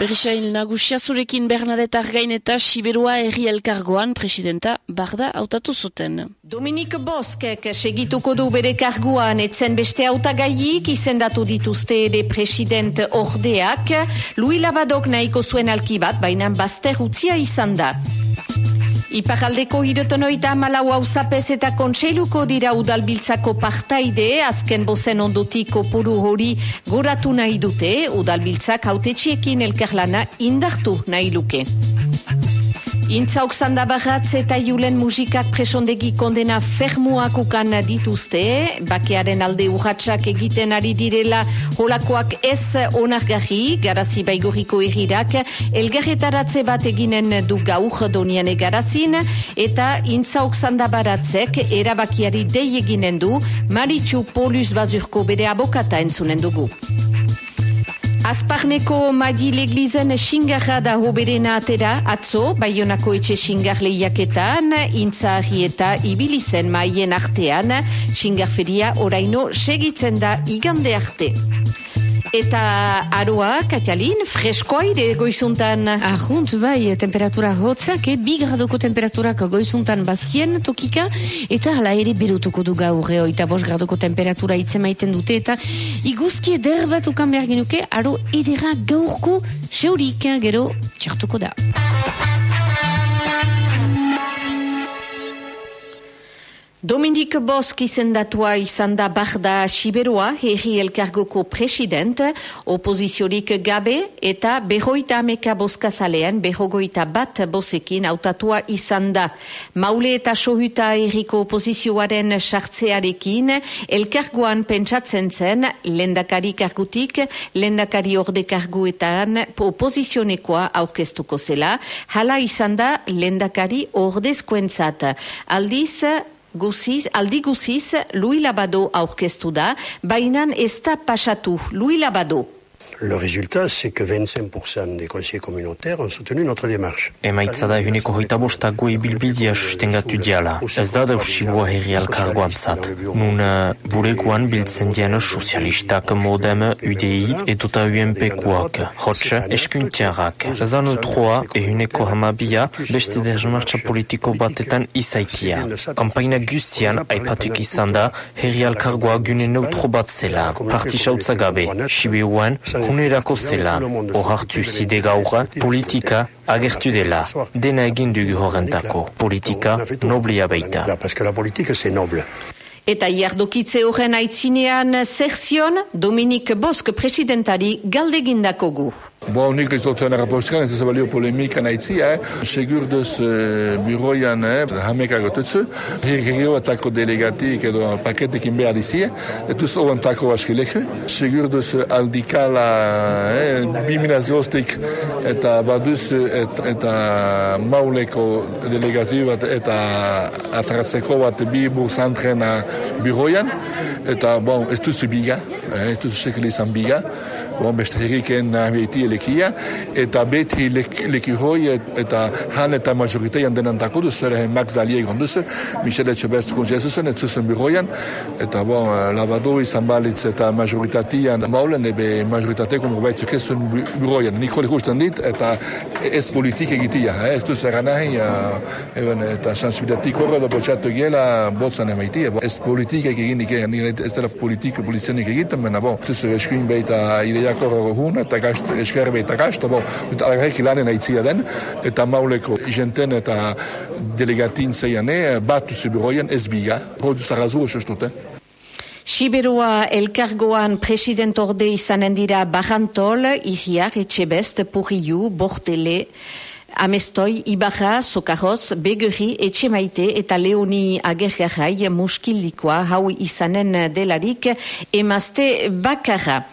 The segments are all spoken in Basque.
Berrisail nagusia zurekin Bernadette Argain eta Siberua Erri Elkargoan presidenta Barda hautatu zuten. Dominik Boskek segituko du bere karguan etzen beste hautagaiik izendatu dituzte ere president ordeak, Louis Labadok nahiko zuen alkibat, baina bazter utzia izan da. Iparaldeko hirotonoita malau hau zapez eta kontseiluko dira udalbiltzako partaide, azken bozen ondotiko puru hori goratu nahi dute, udalbiltzak hautetxiekin elkarlana indartu nahi luke. Intzauk zandabaratz eta julen musikak presondegi kondena fermuak ukan dituzte, bakearen alde urratxak egiten ari direla holakoak ez onargarri, garazi baigoriko errirak, elgarretaratze bat eginen du gaur donian egarazin, eta intzauk zandabaratzek erabakiari dei eginen du, maritxu polus bazurko bere abokata entzunen dugu. Azparneko magi leglizen xingarra da hoberena atera, atzo, baionako etxe xingar lehiaketan, intzahari eta ibilizen maien artean, xingarferia oraino segitzen da igande arte. Eta aroa, Katialin, freskoa ire goizuntan? Ahunt, bai, temperatura hotzak, eh, bi gradoko temperaturak goizuntan bazien tokika, eta hala ere berutuko du gaur, eh, eta bos gradoko temperatura itzemaiten dute, eta iguzki eder bat ukan behar genuke, aro edera gaurko seurik, eh, gero txartuko da. Dominik Bosk izendatua izan da Barda Siberua, herri elkargoko president, opoziziorik gabe eta berroita ameka boskazalean berrogoita bat bosekin autatua izan da. Maule eta sohuta herriko opozizioaren sartzearekin, elkargoan pentsatzen zen, lendakari kargutik, lendakari orde karguetan opozizionekoa aurkeztuko zela, hala izan da lendakari ordezkoentzat. Aldiz, Guziz, aldi guziz, Louis Labado aurkeztu da, bainan ez da pasatu, Louis Labado. Le résultat, c'est que 25% des conseillers communautaires ont soutenu notre démarche. Emaitza da ehuneko hoita bostak goe bilbildia sustengatu diala. Ez da dausibua herri alkargoantzat. Nun bureguan biltzen dian sozialistak, modem, UDI eduta UNP-kuak. Hotxe, eskuntiarrak. Ez da neutroa ehuneko hamabia beste desmartza politiko batetan izaitia. Kampaina guztian aipatuk izan da herri alkargoa gune neutro bat zela. Partisautza gabe, Sibeuan, Hunerako zela, horartu zide gaur, politika agertu dela, dena egin dugu horrentako, politika noblia baita. Eta jardokitze horren aitzinean zerzion, Dominik Bosk presidentari galdegindako gu. Bon, nik ez dut errapostkan, ez ez balio polemikan aitzi, eh? Segur duz uh, buroian eh? hamek agotutzu, hirgio atako delegatik edo paketekin behar dizie, etuz ovantako askileku. Segur duz aldikala eh? bimina zostik eta baduz et, eta mauleko delegatu bat eta atratzeko bat bi burzantrena buroian, eta bon, ez duzu biga, eh? ez duzu sekele izan biga, bon, beste herriken nahibeti elekia, eta beti lek, leki hoi eta han eta majoriteian denantako duz, ere Max Dalie egon duz, Michel Etxebest konjezuzen, ez zuzen buroian, eta bon, labado izan balitz eta majoritatian maulen, ebe majoritateko norbaitzuk ez zuen buroian, nik hori guztan dit, eta ez politik egitia, eh? ez duz eran nahi, eben, eta sensibilatik horre da botxatu egiela, botzan emaitia, ez politik egin ez dela politik polizianik egiten, baina bon, ez eskuin behita ideia jakor hun, eta gazt, eskerbe eta gazt, bo, eta algarek lanen aitzia den, eta mauleko jenten eta delegatin zeiane, batu zubiroien ez biga, hodu zarazu esostute. Siberua elkargoan president orde izanen dira Barantol, Iriar, Etxebest, Purriu, Bortele, Amestoi, Ibarra, Sokaroz, Begeri, Etxemaite eta Leoni Agergarai muskilikoa hau izanen delarik emazte bakarra.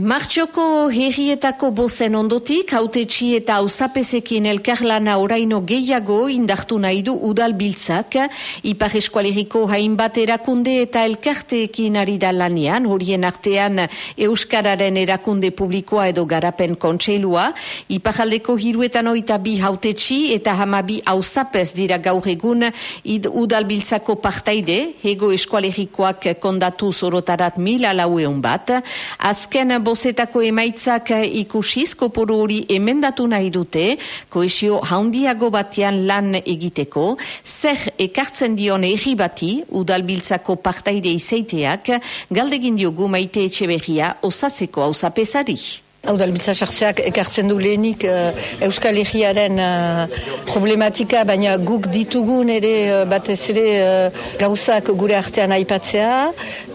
Martxoko herrietako bozen ondotik, hautetxi eta hausapezekin elkarlana oraino gehiago indartu nahi du udal biltzak, ipar eskualeriko hainbat erakunde eta elkarteekin ari da lanean, horien artean Euskararen erakunde publikoa edo garapen kontseilua, ipar aldeko hiruetan oita bi hautetxi eta hamabi hausapez dira gaur egun id udal biltzako partaide, hego eskualerikoak kondatu zorotarat mila laueun bat, azken bozetako emaitzak ikusiz, koporo hori emendatu nahi dute, koesio haundiago batean lan egiteko, zer ekartzen dion egi bati, udalbiltzako partaide izaiteak, galdegin diogu maite etxe berria, osaseko hau zapesari. Hau da, sartzeak ekartzen du lehenik uh, Euskal Herriaren uh, problematika, baina guk ditugun ere uh, batez ere uh, gauzak gure artean aipatzea,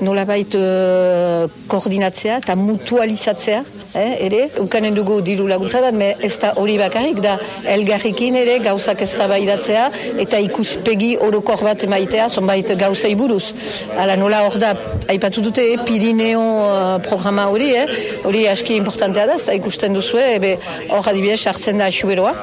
nolabait uh, koordinatzea eta mutualizatzea, eh, ere, ukanen dugu diru laguntza bat, me ez da hori bakarrik, da elgarrikin ere gauzak ez da baidatzea, eta ikuspegi orokor bat emaitea, zonbait gauzei buruz. Hala, nola hor da, aipatu dute, Pirineo uh, programa hori, eh, hori aski important importantea da, ez da ikusten duzu, ebe hor adibidez sartzen da xuberoa,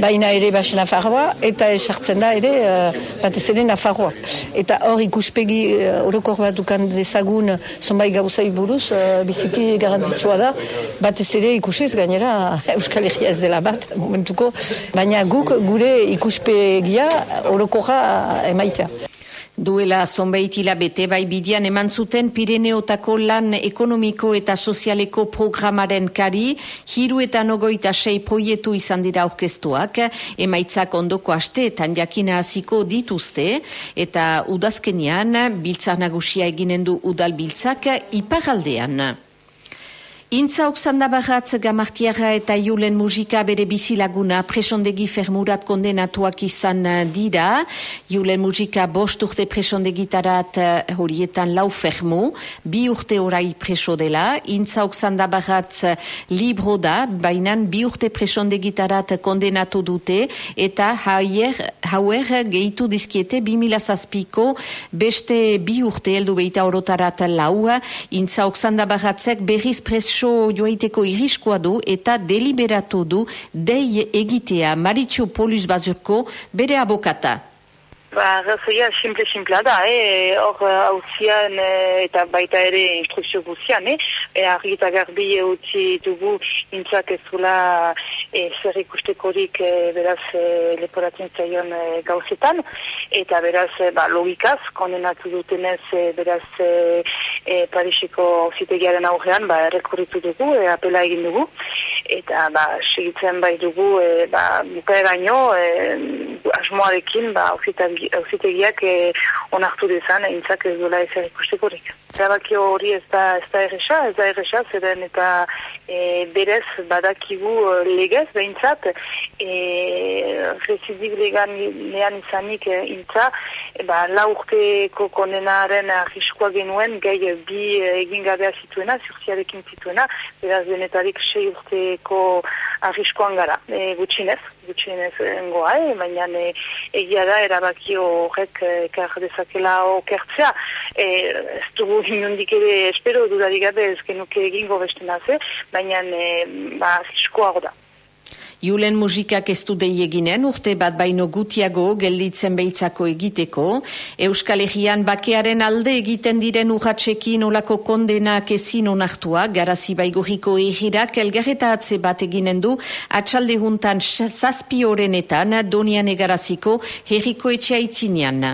baina ere basen Nafarroa, eta sartzen da ere uh, batez ere Nafarroa. Eta hor ikuspegi uh, orokor bat dukan dezagun zonbait gauzai buruz, uh, biziki garantzitsua da, batez ere ikusiz gainera Euskal Herria ez dela bat, momentuko, baina guk gure ikuspegia orokorra emaitea. Duela zonbait hilabete bai bidian eman zuten Pireneotako lan ekonomiko eta sozialeko programaren kari, hiru eta nogoita sei proietu izan dira aurkeztuak, emaitzak ondoko asteetan jakina hasiko dituzte, eta udazkenian biltzar nagusia eginen du udal biltzak iparaldean. Intza oksanda baratz gamartiara eta julen muzika bere bizilaguna presondegi fermurat kondenatuak izan dira. Julen muzika bost urte presondegitarat eh, horietan lau fermu, bi urte orai preso dela. Intza oksanda baratz libro da, bainan bi urte presondegitarat kondenatu dute eta hauer, hauer gehitu dizkiete bi mila zazpiko beste bi urte heldu behita orotarat lau. Intza oksanda baratzek berriz preso preso joaiteko iriskoa du eta deliberatu du dei egitea Maritxo Polus Bazurko bere abokata. Ba, gazoia, simple-simplea da, eh? hor hauzian eh, eta baita ere instrukzio guzian, eh? E, argi eta garbi utzi dugu intzak ez zula eh, zer ikustekorik eh, beraz eh, leporatzen zaion eh, gauzetan, eta beraz eh, ba, logikaz, kondenatu dutenez eh, beraz eh, eh, Parisiko zitegiaren aurrean, ba, errekurritu dugu, eh, apela egin dugu, eta ba, segitzen bai dugu, eh, ba, bukaeraino, eh, asmoarekin, ba, auzitegiak eh, onartu dezan, eintzak ez duela ezer ikustekorik. Erabaki hori ez da, ez da erresa, ez da erresa, zeren eta e, berez badakigu eh, legez behintzat, e, rezidik legan nean izanik e, intza, e, ba, la urteko kondenaren arriskoa genuen, gai bi egin gabea zituena, zurtziarekin zituena, beraz denetarik sei urteko arriskoan gara, e, gutxinez, gutxinez engoa, e, baina e, egia da erabaki horrek ekar dezakela okertzea, e, ez dugu inundik ere espero dudarik gabe ez genuke egingo beste naze, baina e, ba, fiskoa da. Julen muzikak ez du eginen, urte bat baino gutiago gelditzen behitzako egiteko. Euskal Herrian bakearen alde egiten diren urratxekin olako kondenak ezin onartua, garazi baiguriko egirak elgarreta atze bat eginen du, atxalde juntan zazpi horrenetan, donian egaraziko herriko etxea itzinean.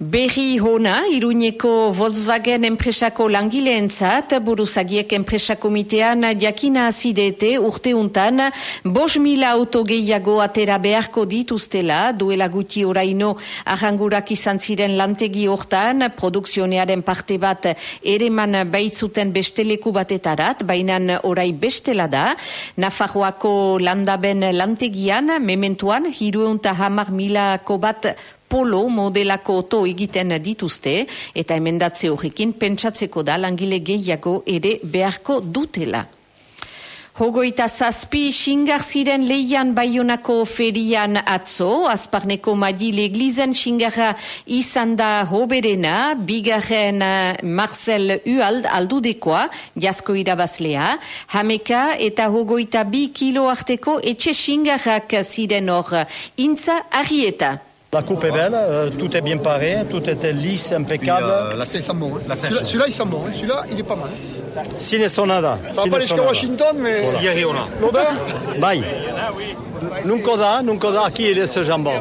Berri hona, Iruñeko Volkswagen enpresako langileentzat, buruzagiek enpresakomitean jakina azidete urteuntan, bos mila auto gehiago atera beharko dituztela, duela guti oraino ahangurak izan ziren lantegi hortan, produkzionearen parte bat ereman baitzuten besteleku batetarat, bainan orai bestela da, Nafarroako landaben lantegian, mementuan, hirueunta hamar milako bat polo modelako oto egiten dituzte eta emendatze horrekin pentsatzeko da langile gehiago ere beharko dutela. Hogoita zazpi xingar ziren leian baionako ferian atzo, azparneko madile eglizen xingarra izan da hoberena, bigarren eh, Marcel Uald aldudekoa, jasko irabazlea, hameka eta hogoita bi kilo arteko etxe xingarrak ziren hor, intza arrieta. La coupe est belle, euh, tout est bien paré, tout est lisse, impeccable. Puis, euh, la sèche, sent bon. Hein. Celui-là, celui il sent bon. Hein. Celui-là, il est pas mal. Sine sonada. Ça va pas jusqu'à Washington, mais... Voilà. L'odeur Bye. Nunca da, nunca da, qui est ce jambon?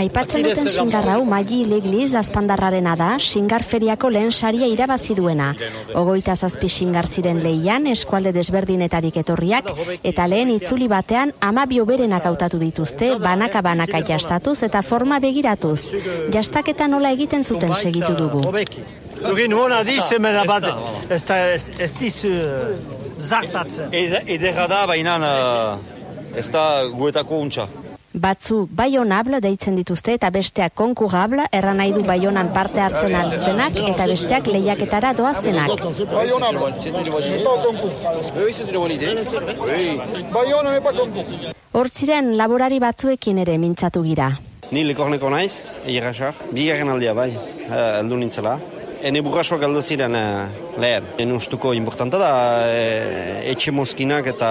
Aipatzen duten xingarrau maili legliz azpandarrarena da, xingar feriako lehen saria irabazi duena. Ogoita zazpi xingar ziren lehian, eskualde desberdinetarik etorriak, eta lehen itzuli batean ama bioberenak hautatu dituzte, banaka-banaka jastatuz eta forma begiratuz. Jastaketa nola egiten zuten segitu dugu. Egin hona diz, hemen abat, ez da, ez diz uh, zartatzen. Edera da, baina ez da guetako untxa. Batzu baionable deitzen dituzte eta besteak konkurable, erran nahi du baionan parte hartzen aldutenak eta besteak lehiaketara doazenak. Hortziren laborari batzuekin ere mintzatu gira. Ni lekorneko naiz, egira bigarren aldia bai, aldu nintzela. Ene burrasoak aldo ziren uh, lehen. En ustuko importanta da e, etxe mozkinak eta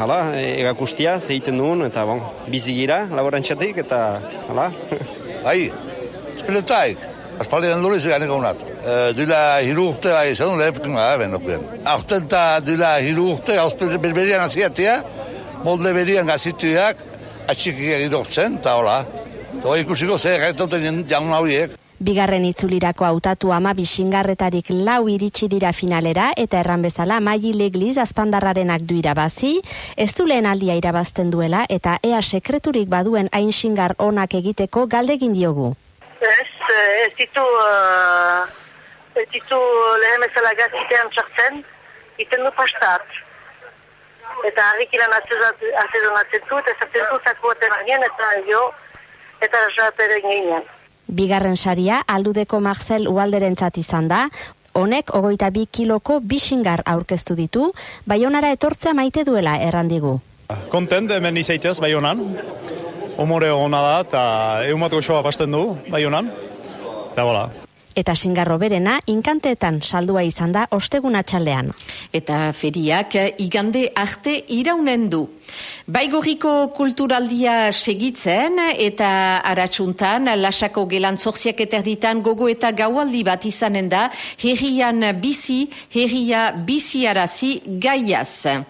hala, egakustia zeiten duen eta bon, bizigira laborantzatik eta hala. Bai, espeletaik. Aspaldi den loriz gane gaunat. E, dula hiru urte bai izan du lehepkin gara ben okuen. Aurten eta dula hiru urte berberian aziatia, molde berian gazituak, atxikik egidortzen, eta hola. Eta ikusiko zer gaitauten jaun hauiek. Bigarren itzulirako hautatu ama bisingarretarik lau iritsi dira finalera eta erran bezala maili legliz azpandarrarenak du irabazi, ez du lehen aldia irabazten duela eta ea sekreturik baduen hain xingar onak egiteko galdegin diogu. Ez, ez ditu, uh, ez ditu lehen bezala gazitean txartzen, iten du pastat. Eta harrik ilan azedonatzen du, eta zaten du zakuaten eta jo, eta jateren ginen. Bigarren saria, aldudeko Marcel Ualderentzat izan da, honek ogoita bi kiloko bisingar aurkeztu ditu, baionara etortzea maite duela errandigu. Kontent hemen izaitez baionan, omore hona da eta eumatu osoa pasten du baionan, eta bola, eta singarro berena inkanteetan saldua izan da osteguna txaldean. Eta feriak igande arte iraunen du. Baigoriko kulturaldia segitzen eta aratsuntan lasako gelan zorziak eterditan gogo eta gaualdi bat izanen da herrian bizi, herria biziarazi gaiaz.